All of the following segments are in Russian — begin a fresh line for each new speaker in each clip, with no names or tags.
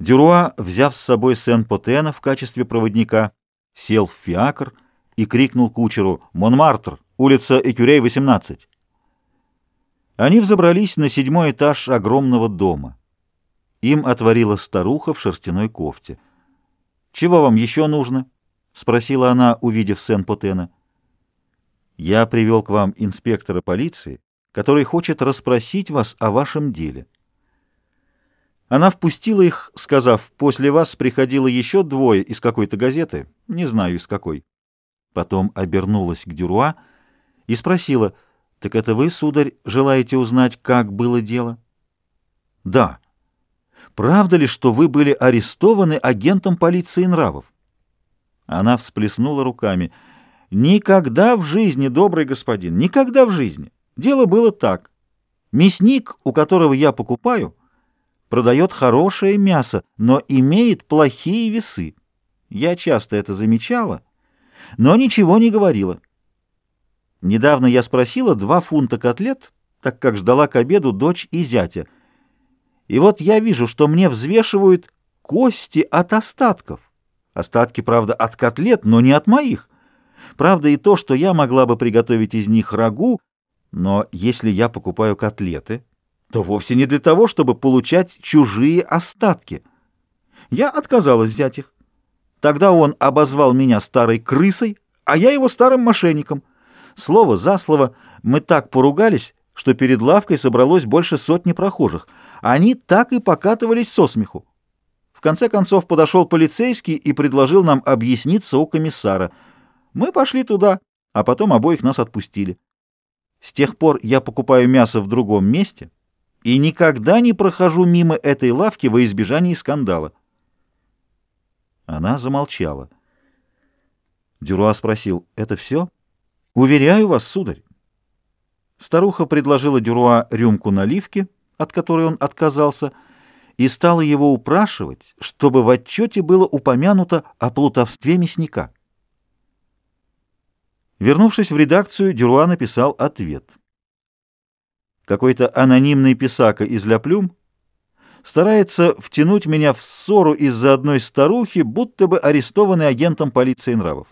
Дюруа, взяв с собой Сен-Потена в качестве проводника, сел в фиакр и крикнул кучеру «Монмартр, улица Экюрей, 18». Они взобрались на седьмой этаж огромного дома. Им отворила старуха в шерстяной кофте. «Чего вам еще нужно?» — спросила она, увидев Сен-Потена. «Я привел к вам инспектора полиции, который хочет расспросить вас о вашем деле». Она впустила их, сказав, «После вас приходило еще двое из какой-то газеты, не знаю из какой». Потом обернулась к Дюруа и спросила, «Так это вы, сударь, желаете узнать, как было дело?» «Да». «Правда ли, что вы были арестованы агентом полиции нравов?» Она всплеснула руками. «Никогда в жизни, добрый господин, никогда в жизни. Дело было так. Мясник, у которого я покупаю, — продает хорошее мясо, но имеет плохие весы. Я часто это замечала, но ничего не говорила. Недавно я спросила два фунта котлет, так как ждала к обеду дочь и зятя. И вот я вижу, что мне взвешивают кости от остатков. Остатки, правда, от котлет, но не от моих. Правда и то, что я могла бы приготовить из них рагу, но если я покупаю котлеты то вовсе не для того, чтобы получать чужие остатки. Я отказалась взять их. Тогда он обозвал меня старой крысой, а я его старым мошенником. Слово за слово мы так поругались, что перед лавкой собралось больше сотни прохожих. Они так и покатывались со смеху. В конце концов подошел полицейский и предложил нам объясниться у комиссара. Мы пошли туда, а потом обоих нас отпустили. С тех пор я покупаю мясо в другом месте — и никогда не прохожу мимо этой лавки во избежание скандала. Она замолчала. Дюруа спросил, «Это все?» «Уверяю вас, сударь». Старуха предложила Дюруа рюмку наливки, от которой он отказался, и стала его упрашивать, чтобы в отчете было упомянуто о плутовстве мясника. Вернувшись в редакцию, Дюруа написал ответ — какой-то анонимный писака из Ляплюм старается втянуть меня в ссору из-за одной старухи, будто бы арестованный агентом полиции нравов.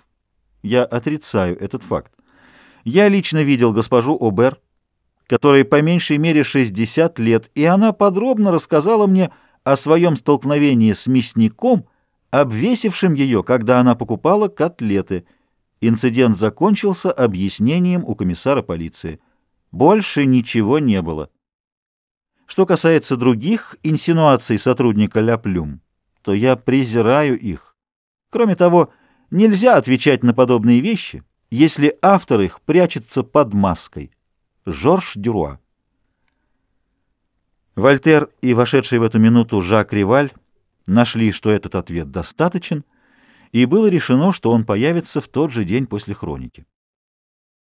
Я отрицаю этот факт. Я лично видел госпожу Обер, которой по меньшей мере 60 лет, и она подробно рассказала мне о своем столкновении с мясником, обвесившим ее, когда она покупала котлеты. Инцидент закончился объяснением у комиссара полиции. Больше ничего не было. Что касается других инсинуаций сотрудника Ляплюм, то я презираю их. Кроме того, нельзя отвечать на подобные вещи, если автор их прячется под маской. Жорж Дюруа. Вольтер и вошедший в эту минуту Жак Риваль нашли, что этот ответ достаточен, и было решено, что он появится в тот же день после хроники.